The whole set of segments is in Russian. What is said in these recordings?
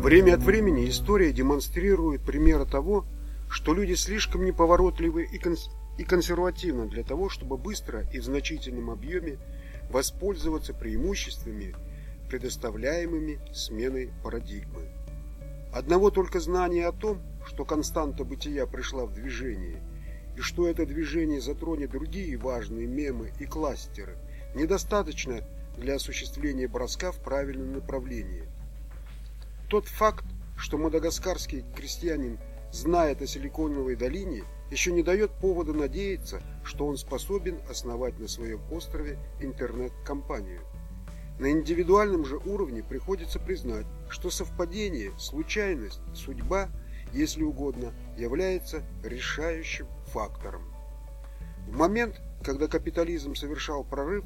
Время от времени история демонстрирует примеры того, что люди слишком неповоротливы и, конс и консервативны для того, чтобы быстро и в значительном объеме воспользоваться преимуществами, предоставляемыми сменой парадигмы. Одного только знания о том, что константа бытия пришла в движение, и что это движение затронет другие важные мемы и кластеры, недостаточно для осуществления броска в правильном направлении. Тот факт, что мадагаскарский крестьянин знает о Силиконовой долине, еще не дает повода надеяться, что он способен основать на своем острове интернет-компанию. На индивидуальном же уровне приходится признать, что совпадение, случайность, судьба, если угодно, является решающим фактором. В момент, когда капитализм совершал прорыв,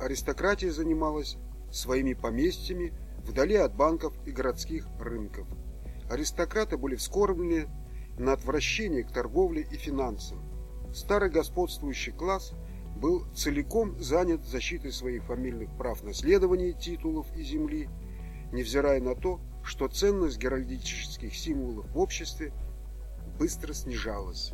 аристократия занималась своими поместьями вдали от банков и городских рынков. Аристократы были вскормлены на отвращение к торговле и финансам. Старый господствующий класс был целиком занят защитой своих фамильных прав наследования титулов и земли, невзирая на то, что ценность геральдических символов в обществе быстро снижалась.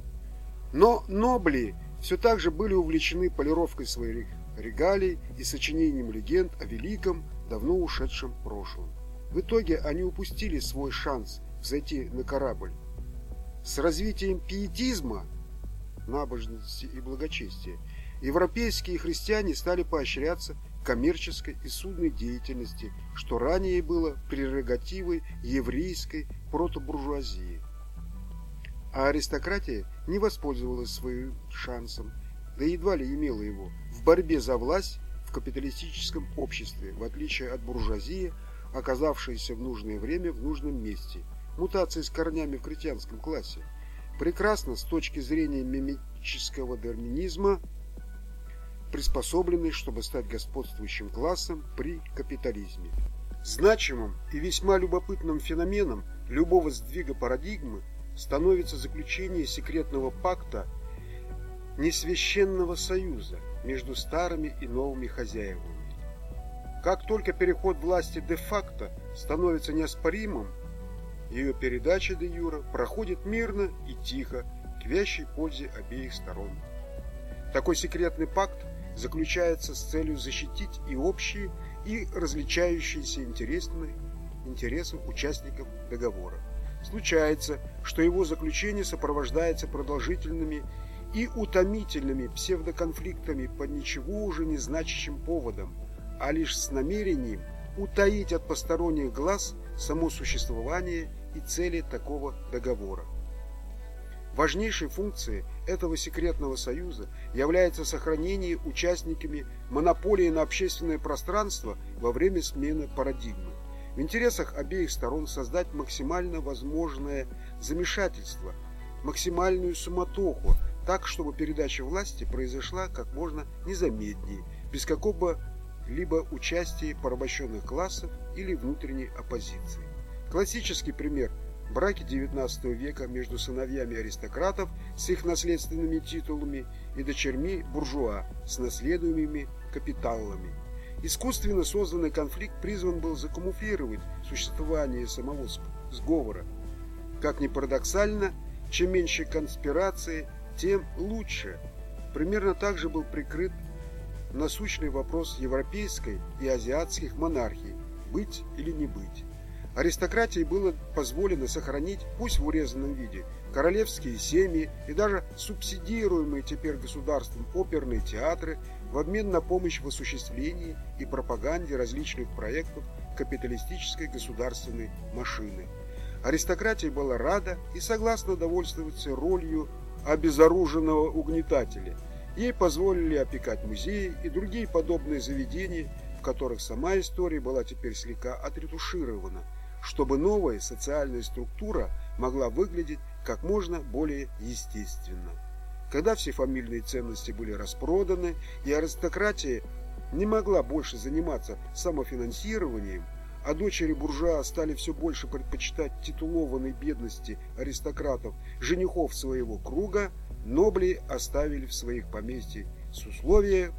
Но нобли все так же были увлечены полировкой своих регалий и сочинением легенд о великом, давно ушедшем прошлом. В итоге они упустили свой шанс взойти на корабль. С развитием пиетизма, набожности и благочестия европейские христиане стали поощряться коммерческой и судной деятельности, что ранее было прерогативой еврейской протобуржуазии. А аристократия не воспользовалась своим шансом, да едва ли имела его, в борьбе за власть в капиталистическом обществе, в отличие от буржуазии, оказавшейся в нужное время в нужном месте, мутации с корнями в крестьянском классе. Прекрасно с точки зрения мимического дарвинизма – приспособленный, чтобы стать господствующим классом при капитализме. Значимым и весьма любопытным феноменом любого сдвига парадигмы становится заключение секретного пакта несвященного союза между старыми и новыми хозяевами. Как только переход власти де-факто становится неоспоримым, ее передача де юра проходит мирно и тихо, к вящей пользе обеих сторон. Такой секретный пакт заключается с целью защитить и общие, и различающиеся интересные интересы участников договора. Случается, что его заключение сопровождается продолжительными и утомительными псевдоконфликтами по ничего уже не значащим поводам, а лишь с намерением утаить от посторонних глаз само существование и цели такого договора. Важнейшей функцией этого секретного союза является сохранение участниками монополии на общественное пространство во время смены парадигмы. В интересах обеих сторон создать максимально возможное замешательство, максимальную суматоху, так, чтобы передача власти произошла как можно незаметнее, без какого-либо участия порабощенных классов или внутренней оппозиции. Классический пример – браки XIX века между сыновьями аристократов с их наследственными титулами и дочерьми буржуа с наследуемыми капиталами. Искусственно созданный конфликт призван был закамуфлировать существование самого сговора. Как ни парадоксально, чем меньше конспирации, тем лучше. Примерно так же был прикрыт насущный вопрос европейской и азиатских монархий – быть или не быть. Аристократии было позволено сохранить, пусть в урезанном виде, королевские семьи и даже субсидируемые теперь государством оперные театры в обмен на помощь в осуществлении и пропаганде различных проектов капиталистической государственной машины. Аристократия была рада и согласна довольствоваться ролью обезоруженного угнетателя. Ей позволили опекать музеи и другие подобные заведения, в которых сама история была теперь слегка отретуширована – чтобы новая социальная структура могла выглядеть как можно более естественно. Когда все фамильные ценности были распроданы и аристократия не могла больше заниматься самофинансированием, а дочери буржуа стали все больше предпочитать титулованной бедности аристократов женихов своего круга, нобли оставили в своих поместьях с условием,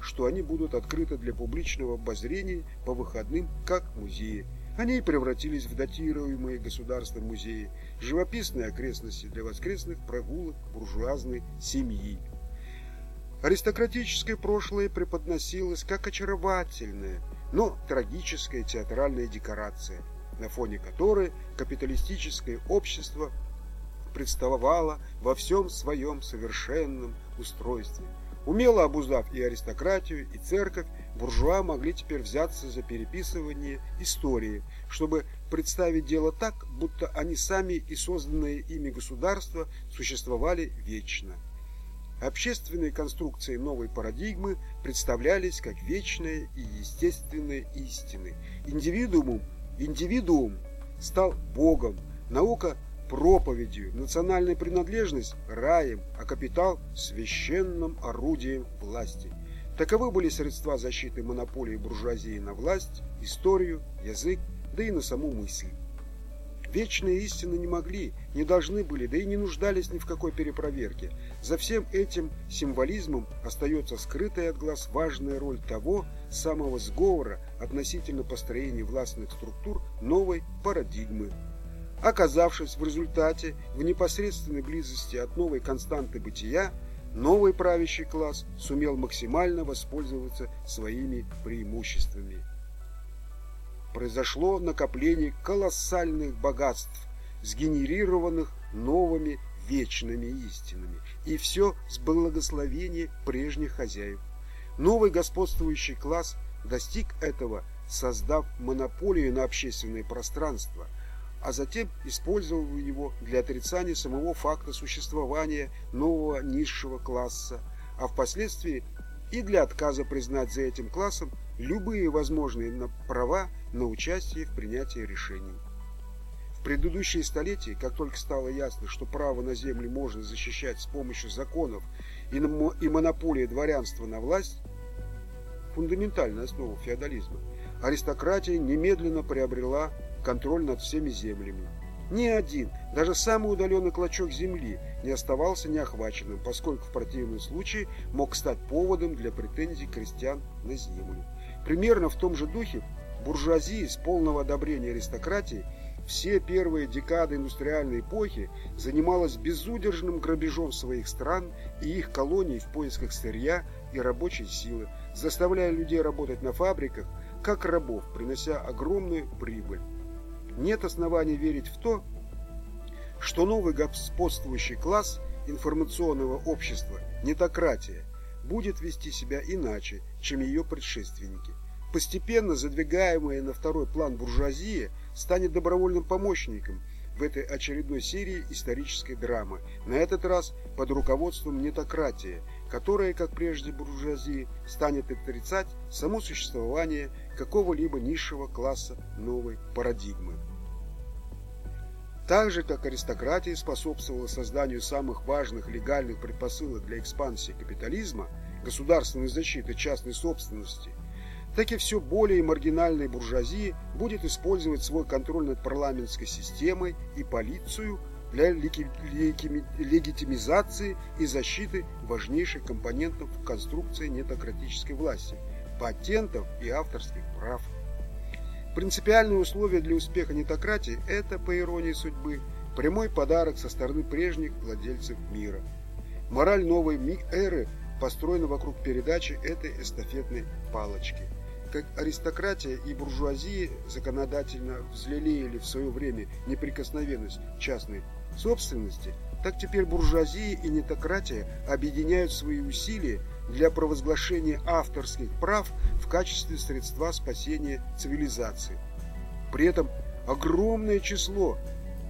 что они будут открыты для публичного обозрения по выходным, как музеи, Они превратились в датируемые государством музеи, живописные окрестности для воскресных прогулок буржуазной семьи. Аристократическое прошлое преподносилось как очаровательная, но трагическая театральная декорация, на фоне которой капиталистическое общество представало во всем своем совершенном устройстве. Умело обуздав и аристократию, и церковь, буржуа могли теперь взяться за переписывание истории, чтобы представить дело так, будто они сами и созданные ими государства существовали вечно. Общественные конструкции новой парадигмы представлялись как вечные и естественные истины. Индивидуум, индивидуум стал Богом, наука проповедью, национальная принадлежность – раем, а капитал – священным орудием власти. Таковы были средства защиты монополии буржуазии на власть, историю, язык, да и на саму мысль. Вечные истины не могли, не должны были, да и не нуждались ни в какой перепроверке. За всем этим символизмом остается скрытая от глаз важная роль того самого сговора относительно построения властных структур новой парадигмы. Оказавшись в результате в непосредственной близости от новой константы бытия, новый правящий класс сумел максимально воспользоваться своими преимуществами произошло накопление колоссальных богатств, сгенерированных новыми вечными истинами, и все с благословения прежних хозяев. Новый господствующий класс достиг этого, создав монополию на общественное пространство, а затем использовал его для отрицания самого факта существования нового низшего класса, а впоследствии и для отказа признать за этим классом любые возможные права на участие в принятии решений. В предыдущие столетия, как только стало ясно, что право на землю можно защищать с помощью законов и, и монополии дворянства на власть, фундаментальная основа феодализма, аристократия немедленно приобрела контроль над всеми землями. Ни один, даже самый удаленный клочок земли не оставался неохваченным, поскольку в противном случае мог стать поводом для претензий крестьян на землю. Примерно в том же духе буржуазии с полного одобрения аристократии все первые декады индустриальной эпохи занималась безудержным грабежом своих стран и их колоний в поисках сырья и рабочей силы, заставляя людей работать на фабриках, как рабов, принося огромную прибыль. Нет оснований верить в то, что новый господствующий класс информационного общества, нетократия, будет вести себя иначе, чем ее предшественники. Постепенно задвигаемая на второй план буржуазия станет добровольным помощником в этой очередной серии исторической драмы, на этот раз под руководством нетократии, которая, как прежде буржуазии, станет отрицать само существование какого-либо низшего класса новой парадигмы. Так же, как аристократия способствовала созданию самых важных легальных предпосылок для экспансии капитализма, государственной защиты частной собственности, так и все более маргинальной буржуазии будет использовать свой контроль над парламентской системой и полицию для легитимизации и защиты важнейших компонентов конструкции нетократической власти – патентов и авторских прав. Принципиальное условие для успеха нетократии – это, по иронии судьбы, прямой подарок со стороны прежних владельцев мира. Мораль новой эры построена вокруг передачи этой эстафетной палочки. Как аристократия и буржуазия законодательно взлелеяли в свое время неприкосновенность частной собственности, так теперь буржуазия и нетократия объединяют свои усилия для провозглашения авторских прав в качестве средства спасения цивилизации. При этом огромное число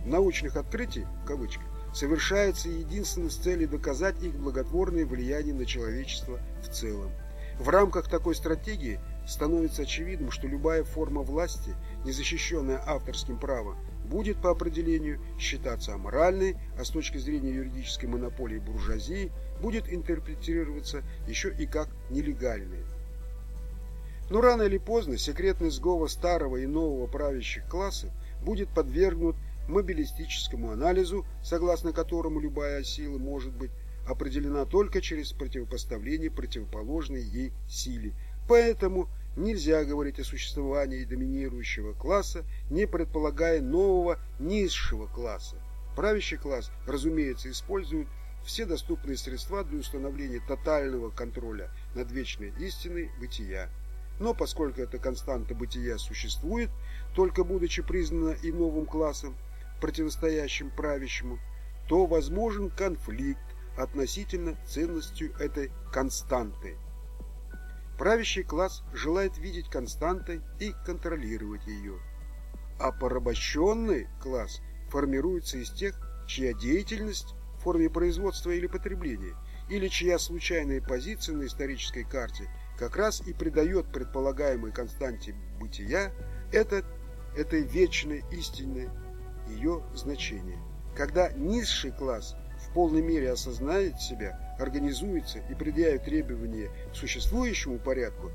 научных открытий, в кавычках, совершается единственно с целью доказать их благотворное влияние на человечество в целом. В рамках такой стратегии становится очевидным, что любая форма власти, не защищенная авторским правом, будет по определению считаться аморальной, а с точки зрения юридической монополии буржуазии будет интерпретироваться еще и как нелегальная. Но рано или поздно секретный сговор старого и нового правящих классов будет подвергнут мобилистическому анализу, согласно которому любая сила может быть определена только через противопоставление противоположной ей силе. Поэтому нельзя говорить о существовании доминирующего класса, не предполагая нового низшего класса. Правящий класс, разумеется, использует все доступные средства для установления тотального контроля над вечной истиной бытия. Но поскольку эта константа бытия существует, только будучи признана и новым классом, противостоящим правящему, то возможен конфликт относительно ценностью этой константы. Правящий класс желает видеть константой и контролировать ее, а порабощенный класс формируется из тех, чья деятельность форме производства или потребления, или чья случайная позиция на исторической карте как раз и придает предполагаемой константе бытия это, этой вечной истинной ее значение. Когда низший класс в полной мере осознает себя, организуется и предъявит требования к существующему порядку,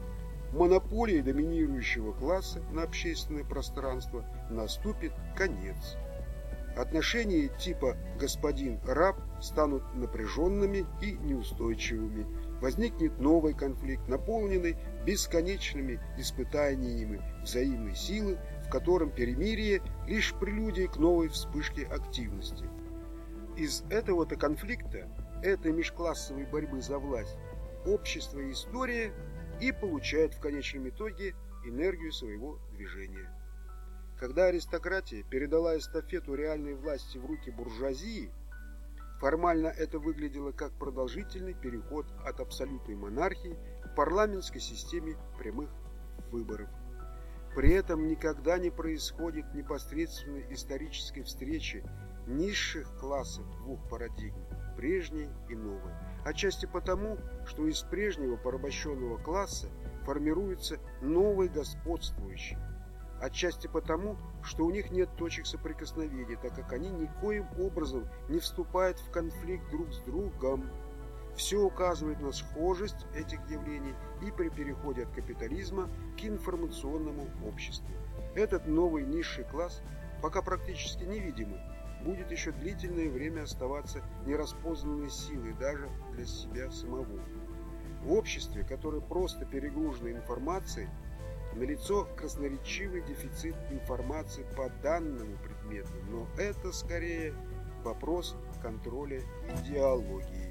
монополии доминирующего класса на общественное пространство наступит конец. Отношения типа господин-раб станут напряженными и неустойчивыми. Возникнет новый конфликт, наполненный бесконечными испытаниями взаимной силы, в котором перемирие лишь прелюдия к новой вспышке активности. Из этого-то конфликта, этой межклассовой борьбы за власть, общество и история и получают в конечном итоге энергию своего движения. Когда аристократия передала эстафету реальной власти в руки буржуазии, формально это выглядело как продолжительный переход от абсолютной монархии к парламентской системе прямых выборов. При этом никогда не происходит непосредственной исторической встречи низших классов двух парадигм, прежней и новой. Отчасти потому, что из прежнего порабощенного класса формируется новый господствующий, Отчасти потому, что у них нет точек соприкосновения, так как они никоим образом не вступают в конфликт друг с другом. Все указывает на схожесть этих явлений и при переходе от капитализма к информационному обществу. Этот новый низший класс, пока практически невидимый, будет еще длительное время оставаться нераспознанной силой даже для себя самого. В обществе, которое просто перегружено информацией, Налицо красноречивый дефицит информации по данному предмету, но это скорее вопрос контроля идеологии.